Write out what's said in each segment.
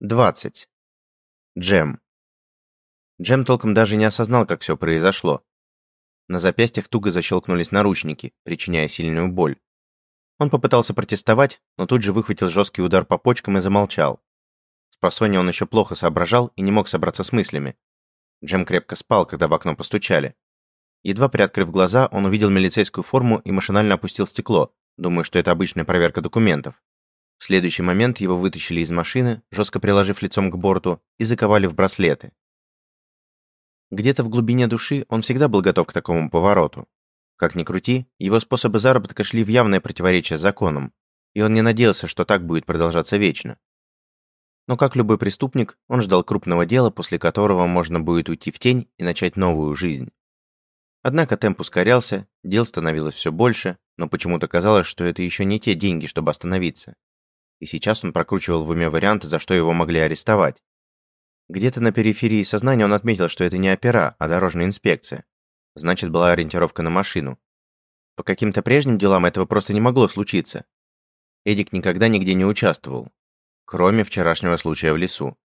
20. Джем. Джем толком даже не осознал, как все произошло. На запястьях туго защелкнулись наручники, причиняя сильную боль. Он попытался протестовать, но тут же выхватил жесткий удар по почкам и замолчал. С просонья он еще плохо соображал и не мог собраться с мыслями. Джем крепко спал, когда в окно постучали. Едва приоткрыв глаза, он увидел милицейскую форму и машинально опустил стекло, думая, что это обычная проверка документов. В следующий момент его вытащили из машины, жестко приложив лицом к борту, и заковали в браслеты. Где-то в глубине души он всегда был готов к такому повороту. Как ни крути, его способы заработка шли в явное противоречие с законом, и он не надеялся, что так будет продолжаться вечно. Но как любой преступник, он ждал крупного дела, после которого можно будет уйти в тень и начать новую жизнь. Однако темп ускорялся, дел становилось все больше, но почему-то казалось, что это еще не те деньги, чтобы остановиться и сейчас он прокручивал в уме варианты, за что его могли арестовать. Где-то на периферии сознания он отметил, что это не опера, а дорожная инспекция. Значит, была ориентировка на машину. По каким-то прежним делам этого просто не могло случиться. Эдик никогда нигде не участвовал, кроме вчерашнего случая в лесу.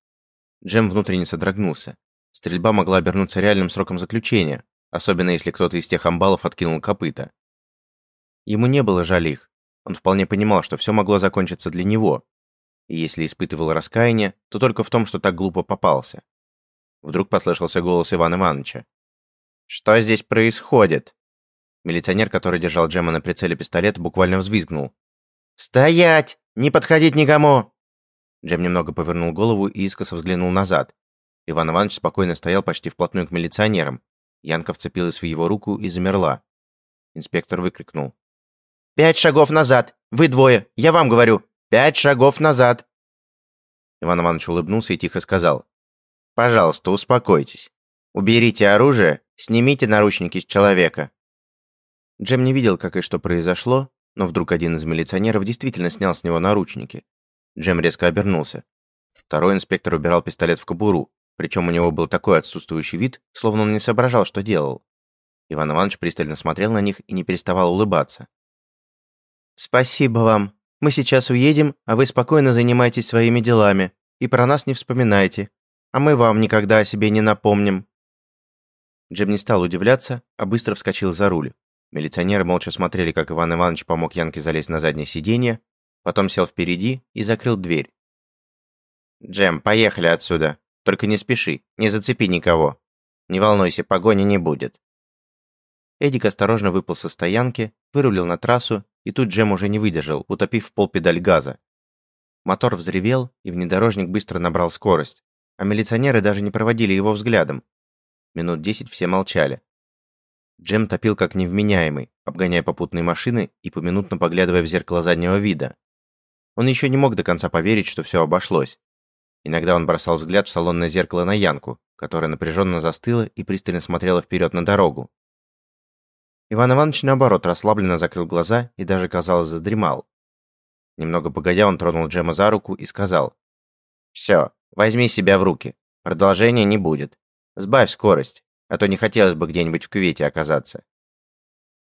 Джем внутренне содрогнулся. Стрельба могла обернуться реальным сроком заключения, особенно если кто-то из тех амбалов откинул копыта. Ему не было жаль их. Он вполне понимал, что все могло закончиться для него. И если испытывал раскаяние, то только в том, что так глупо попался. Вдруг послышался голос Ивана Ивановича. «Что здесь происходит?» Милиционер, который держал Джема на прицеле пистолет, буквально взвизгнул. «Стоять! Не подходить никому!» Джем немного повернул голову и искоса взглянул назад. Иван Иванович спокойно стоял почти вплотную к милиционерам. Янка вцепилась в его руку и замерла. Инспектор выкрикнул. Пять шагов назад! Вы двое! Я вам говорю! Пять шагов назад!» Иван Иванович улыбнулся и тихо сказал. «Пожалуйста, успокойтесь. Уберите оружие, снимите наручники с человека». Джем не видел, как и что произошло, но вдруг один из милиционеров действительно снял с него наручники. Джем резко обернулся. Второй инспектор убирал пистолет в кобуру, причем у него был такой отсутствующий вид, словно он не соображал, что делал. Иван Иванович пристально смотрел на них и не переставал улыбаться. «Спасибо вам. Мы сейчас уедем, а вы спокойно занимайтесь своими делами и про нас не вспоминайте. А мы вам никогда о себе не напомним». Джем не стал удивляться, а быстро вскочил за руль. Милиционеры молча смотрели, как Иван Иванович помог Янке залезть на заднее сиденье, потом сел впереди и закрыл дверь. «Джем, поехали отсюда. Только не спеши, не зацепи никого. Не волнуйся, погони не будет». Эдик осторожно выпал со стоянки, вырулил на трассу и тут Джем уже не выдержал, утопив в пол педаль газа. Мотор взревел, и внедорожник быстро набрал скорость, а милиционеры даже не проводили его взглядом. Минут десять все молчали. Джем топил как невменяемый, обгоняя попутные машины и поминутно поглядывая в зеркало заднего вида. Он еще не мог до конца поверить, что все обошлось. Иногда он бросал взгляд в салонное зеркало на Янку, которая напряженно застыла и пристально смотрела вперед на дорогу. Иван Иванович, наоборот, расслабленно закрыл глаза и даже, казалось, задремал. Немного погодя, он тронул Джема за руку и сказал. «Все, возьми себя в руки. Продолжения не будет. Сбавь скорость, а то не хотелось бы где-нибудь в кювете оказаться».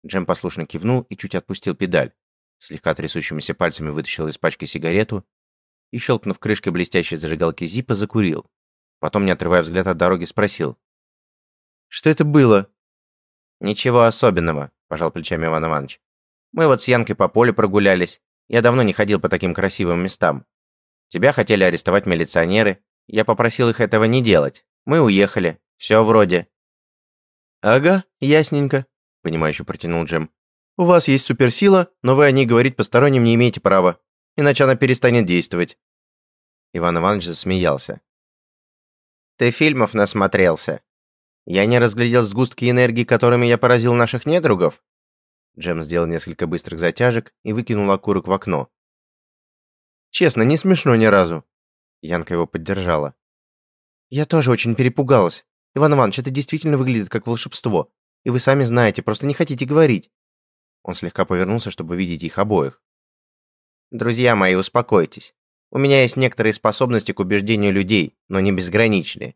Джем послушно кивнул и чуть отпустил педаль. Слегка трясущимися пальцами вытащил из пачки сигарету и, щелкнув крышкой блестящей зажигалки Зипа, закурил. Потом, не отрывая взгляд от дороги, спросил. «Что это было?» «Ничего особенного», – пожал плечами Иван Иванович. «Мы вот с Янкой по полю прогулялись. Я давно не ходил по таким красивым местам. Тебя хотели арестовать милиционеры. Я попросил их этого не делать. Мы уехали. Все вроде». «Ага, ясненько», – понимающе протянул Джем. «У вас есть суперсила, но вы о ней говорить посторонним не имеете права, иначе она перестанет действовать». Иван Иванович засмеялся. «Ты фильмов насмотрелся. Я не разглядел сгустки энергии, которыми я поразил наших недругов?» Джем сделал несколько быстрых затяжек и выкинул окурок в окно. «Честно, не смешно ни разу». Янка его поддержала. «Я тоже очень перепугалась. Иван Иванович, это действительно выглядит как волшебство. И вы сами знаете, просто не хотите говорить». Он слегка повернулся, чтобы видеть их обоих. «Друзья мои, успокойтесь. У меня есть некоторые способности к убеждению людей, но не безграничные.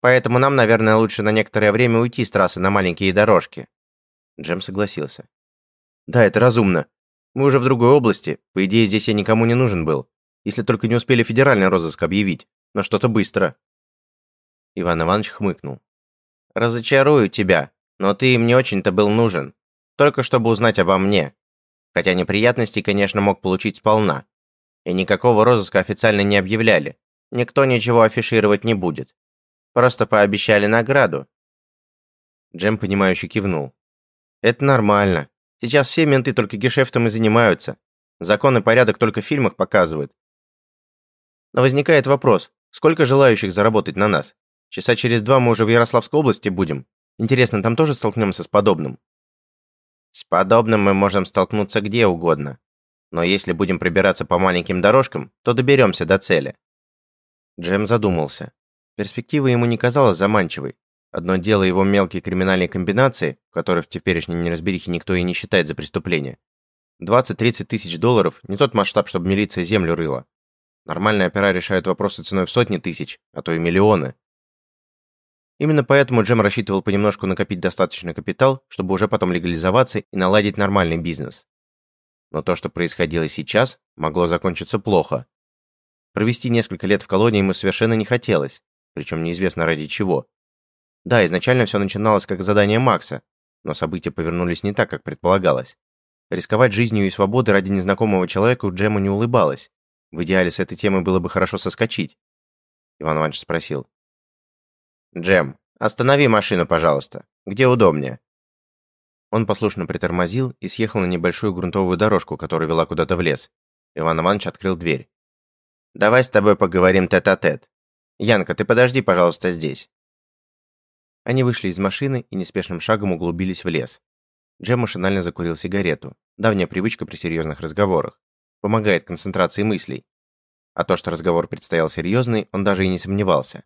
Поэтому нам, наверное, лучше на некоторое время уйти с трассы на маленькие дорожки». Джем согласился. «Да, это разумно. Мы уже в другой области. По идее, здесь я никому не нужен был. Если только не успели федеральный розыск объявить. но что-то быстро». Иван Иванович хмыкнул. «Разочарую тебя, но ты им не очень-то был нужен. Только чтобы узнать обо мне. Хотя неприятностей, конечно, мог получить сполна. И никакого розыска официально не объявляли. Никто ничего афишировать не будет. Просто пообещали награду». Джем, понимающе кивнул. «Это нормально. Сейчас все менты только гешефтом и занимаются. Закон и порядок только в фильмах показывают. Но возникает вопрос, сколько желающих заработать на нас? Часа через два мы уже в Ярославской области будем. Интересно, там тоже столкнемся с подобным? С подобным мы можем столкнуться где угодно. Но если будем пробираться по маленьким дорожкам, то доберемся до цели. Джем задумался. Перспектива ему не казалась заманчивой. Одно дело его мелкие криминальные комбинации, которых в теперешней неразберихе никто и не считает за преступление. 20-30 тысяч долларов – не тот масштаб, чтобы милиция землю рыла. Нормальные опера решают вопросы ценой в сотни тысяч, а то и миллионы. Именно поэтому Джем рассчитывал понемножку накопить достаточный капитал, чтобы уже потом легализоваться и наладить нормальный бизнес. Но то, что происходило сейчас, могло закончиться плохо. Провести несколько лет в колонии ему совершенно не хотелось, причем неизвестно ради чего. Да, изначально все начиналось как задание Макса, но события повернулись не так, как предполагалось. Рисковать жизнью и свободой ради незнакомого человека Джему не улыбалось. В идеале с этой темы было бы хорошо соскочить. Иван Иванович спросил. «Джем, останови машину, пожалуйста. Где удобнее?» Он послушно притормозил и съехал на небольшую грунтовую дорожку, которая вела куда-то в лес. Иван Иванович открыл дверь. «Давай с тобой поговорим тет-а-тет. -тет. Янка, ты подожди, пожалуйста, здесь». Они вышли из машины и неспешным шагом углубились в лес. Джем машинально закурил сигарету. Давняя привычка при серьезных разговорах помогает концентрации мыслей. А то, что разговор предстоял серьезный, он даже и не сомневался.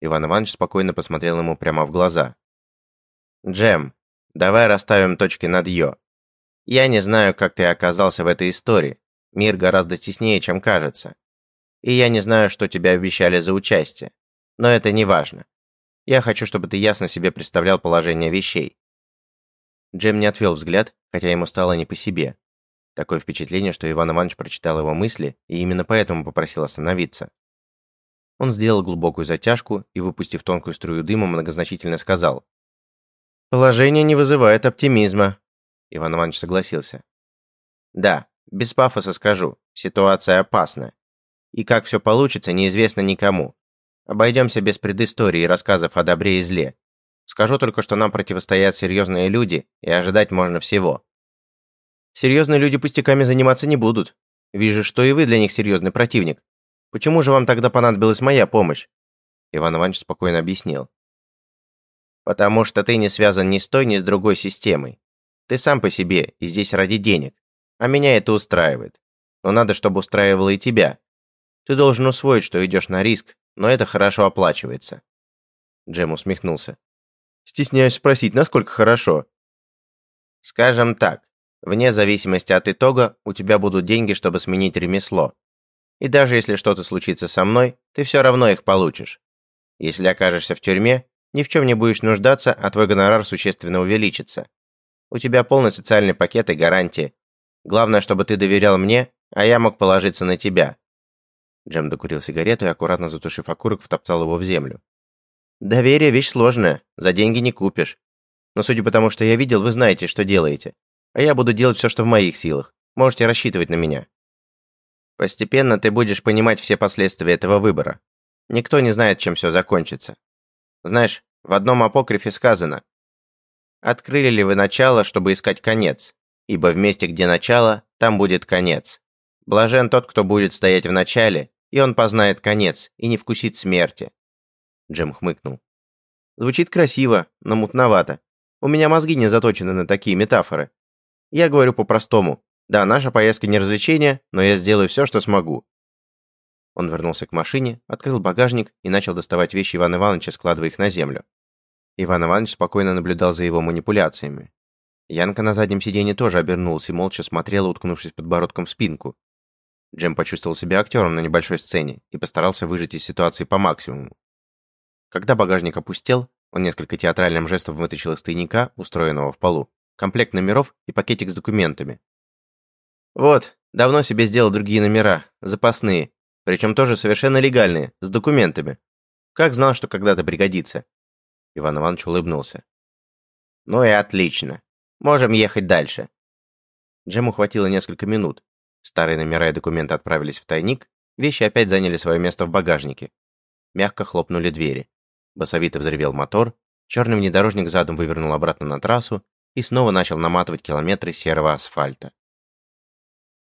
Иван Иванович спокойно посмотрел ему прямо в глаза. «Джем, давай расставим точки над «ё». Я не знаю, как ты оказался в этой истории. Мир гораздо теснее, чем кажется. И я не знаю, что тебе обещали за участие. Но это не важно. Я хочу, чтобы ты ясно себе представлял положение вещей». Джем не отвел взгляд, хотя ему стало не по себе. Такое впечатление, что Иван Иванович прочитал его мысли и именно поэтому попросил остановиться. Он сделал глубокую затяжку и, выпустив тонкую струю дыма, многозначительно сказал. «Положение не вызывает оптимизма», — Иван Иванович согласился. «Да, без пафоса скажу, ситуация опасная. И как все получится, неизвестно никому. Обойдемся без предыстории и рассказов о добре и зле. Скажу только, что нам противостоят серьезные люди, и ожидать можно всего. Серьезные люди пустяками заниматься не будут. Вижу, что и вы для них серьезный противник. Почему же вам тогда понадобилась моя помощь?» Иван Иванович спокойно объяснил. «Потому что ты не связан ни с той, ни с другой системой. Ты сам по себе и здесь ради денег. А меня это устраивает. Но надо, чтобы устраивало и тебя. Ты должен усвоить, что идешь на риск, но это хорошо оплачивается». Джем усмехнулся. «Стесняюсь спросить, насколько хорошо?» «Скажем так, Вне зависимости от итога, у тебя будут деньги, чтобы сменить ремесло. И даже если что-то случится со мной, ты все равно их получишь. Если окажешься в тюрьме, ни в чем не будешь нуждаться, а твой гонорар существенно увеличится. У тебя полный социальный пакет и гарантии. Главное, чтобы ты доверял мне, а я мог положиться на тебя». Джем докурил сигарету и, аккуратно затушив окурок, втоптал его в землю. «Доверие – вещь сложная, за деньги не купишь. Но судя по тому, что я видел, вы знаете, что делаете а я буду делать все, что в моих силах. Можете рассчитывать на меня. Постепенно ты будешь понимать все последствия этого выбора. Никто не знает, чем все закончится. Знаешь, в одном апокрифе сказано «Открыли ли вы начало, чтобы искать конец? Ибо в месте, где начало, там будет конец. Блажен тот, кто будет стоять в начале, и он познает конец, и не вкусит смерти». Джем хмыкнул. Звучит красиво, но мутновато. У меня мозги не заточены на такие метафоры. Я говорю по-простому. Да, наша поездка не развлечение, но я сделаю все, что смогу. Он вернулся к машине, открыл багажник и начал доставать вещи Ивана Ивановича, складывая их на землю. Иван Иванович спокойно наблюдал за его манипуляциями. Янка на заднем сиденье тоже обернулась и молча смотрела, уткнувшись подбородком в спинку. Джем почувствовал себя актером на небольшой сцене и постарался выжать из ситуации по максимуму. Когда багажник опустел, он несколько театральным жестом вытащил из тайника, устроенного в полу, комплект номеров и пакетик с документами. «Вот, давно себе сделал другие номера, запасные. Причем тоже совершенно легальные, с документами. Как знал, что когда-то пригодится?» Иван Иванович улыбнулся. «Ну и отлично. Можем ехать дальше». Джему хватило несколько минут. Старые номера и документы отправились в тайник, вещи опять заняли свое место в багажнике. Мягко хлопнули двери. Басовито взревел мотор, черный внедорожник задом вывернул обратно на трассу и снова начал наматывать километры серого асфальта.